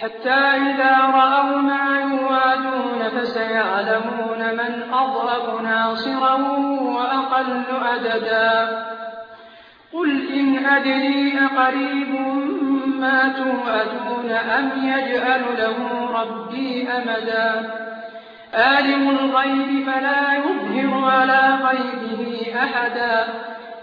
حتى إذا رأوا ما يوادون فسيعلمون من أضرب ناصرا وأقل أددا قل إن أدري أقريب ما توعدون أم يجعل له ربي أمدا. آلم الغيب فلا يظهر على غيبه أحدا.